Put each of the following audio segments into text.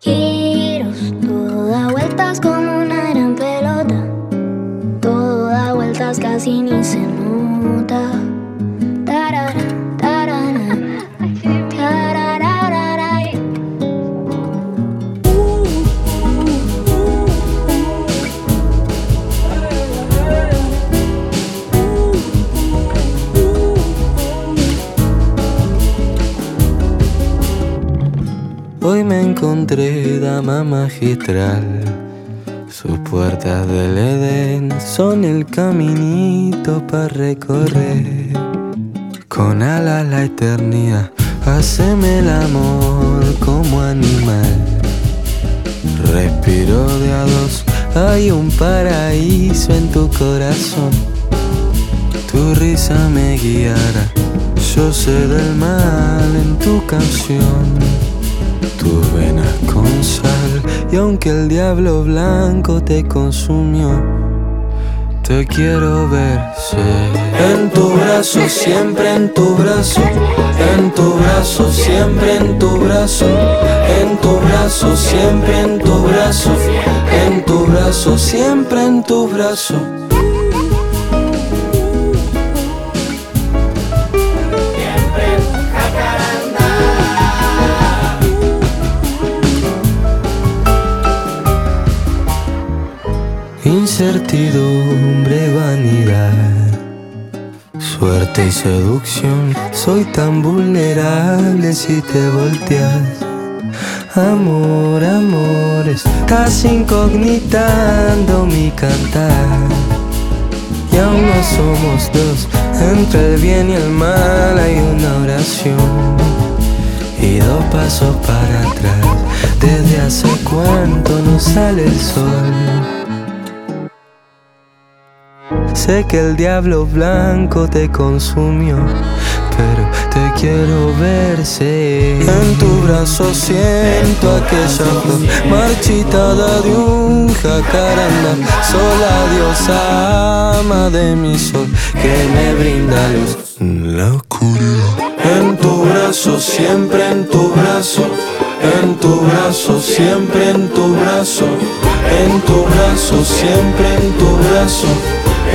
Giros, todo da vueltas como una gran pelota. Todo da vueltas casi ni se nota. Hoy me encontré dama magistral. Sus puertas del Edén son el caminito para recorrer. Con alas la eternidad, haceme el amor como animal. Respiro de a dos, hay un paraíso en tu corazón. Tu risa me guiará, yo sé del mal en tu canción tus venas con sal y aunque el diablo blanco te consumió, te quiero ver en tu brazo, siempre en tu brazo, en tu brazo, siempre en tu brazo, en tu brazo, siempre en tu brazo, en tu brazo, siempre en tu brazo. Incertidumbre, vanidad, suerte y seducción. Soy tan vulnerable si te volteas. Amor, amor, estás incognitando mi cantar. Y aún no somos dos, entre el bien y el mal hay una oración. Y dos pasos para atrás, desde hace cuánto no sale el sol. Sé que el diablo blanco te consumió, pero te quiero verse. En tu brazo siento aquella flor marchitada de un jacaranda. Sola diosa ama de mi sol que me brinda luz. La oscuridad. En tu brazo, siempre en tu brazo. En tu brazo, siempre en tu brazo. En tu brazo, siempre en tu brazo.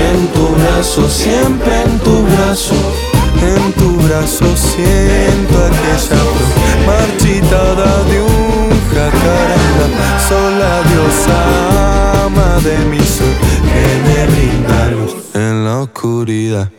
En tu brazo, siempre en tu brazo. En tu brazo siento aquella flor marchitada de un jacaranda. Sola diosa ama de mi sol que me brinda luz en la oscuridad.